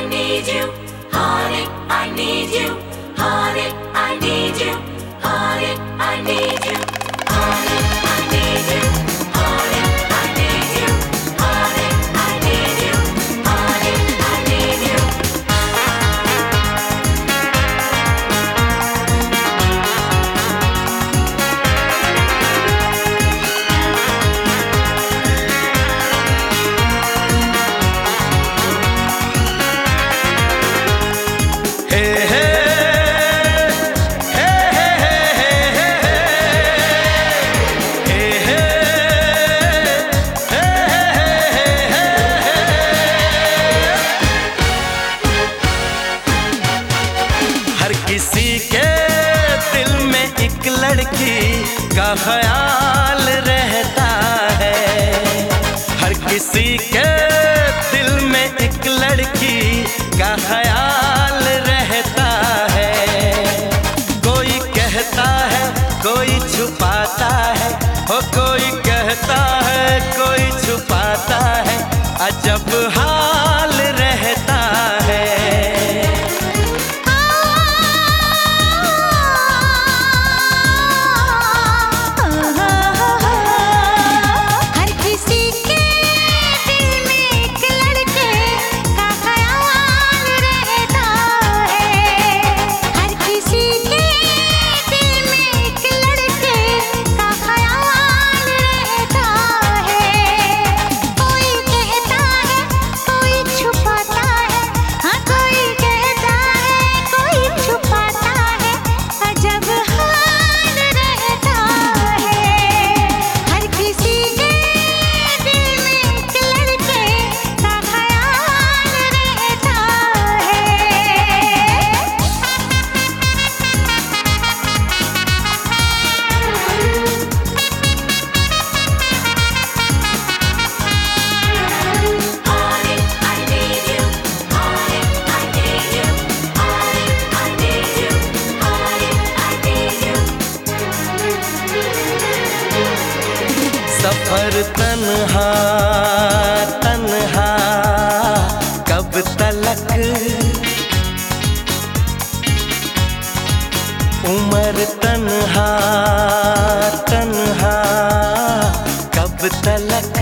I need you. Honey, I need you. का ख्याल रहता है। हर किसी के दिल में एक लड़की का ख्याल रहता है। कोई कहता है, कोई छुपाता है। और कोई कहता है, कोई छुपाता है। अजब तन्हा कब तलक? उमर तन्हा कब तलक?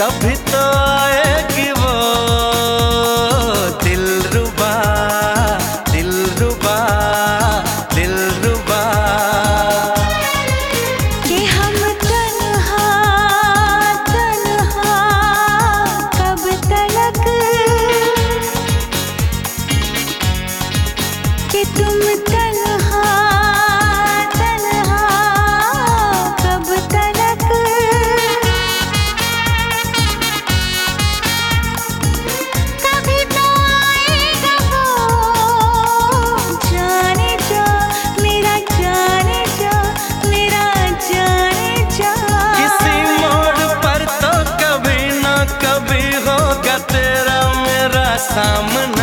कभी तो आएगी वो सामना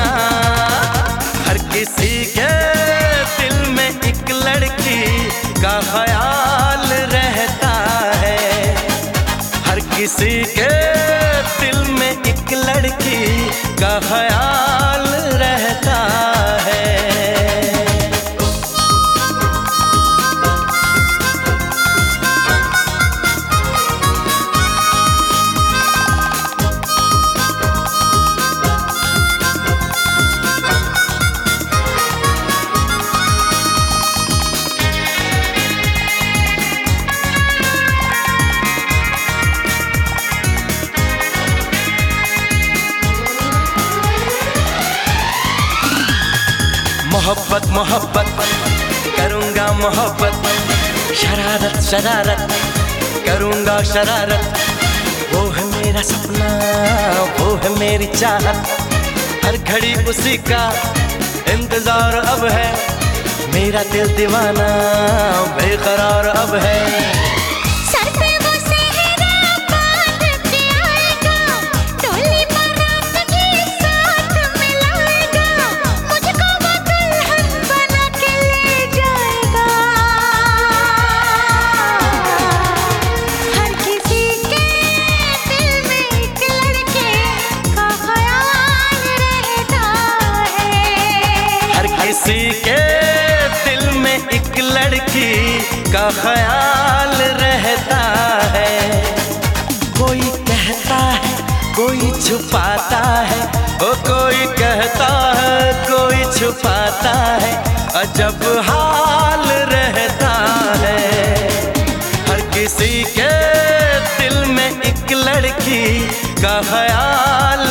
मोहब्बत मोहब्बत, करूँगा मोहब्बत। शरारत शरारत, करूँगा शरारत। वो है मेरा सपना, वो है मेरी चाहत हर घड़ी उसी का इंतज़ार अब है। मेरा दिल दीवाना, बेकरार अब है। ख्याल रहता है। कोई कहता है, कोई छुपाता है। ओ, कोई कहता है, कोई छुपाता है। अजब हाल रहता है। हर किसी के दिल में एक लड़की का ख्याल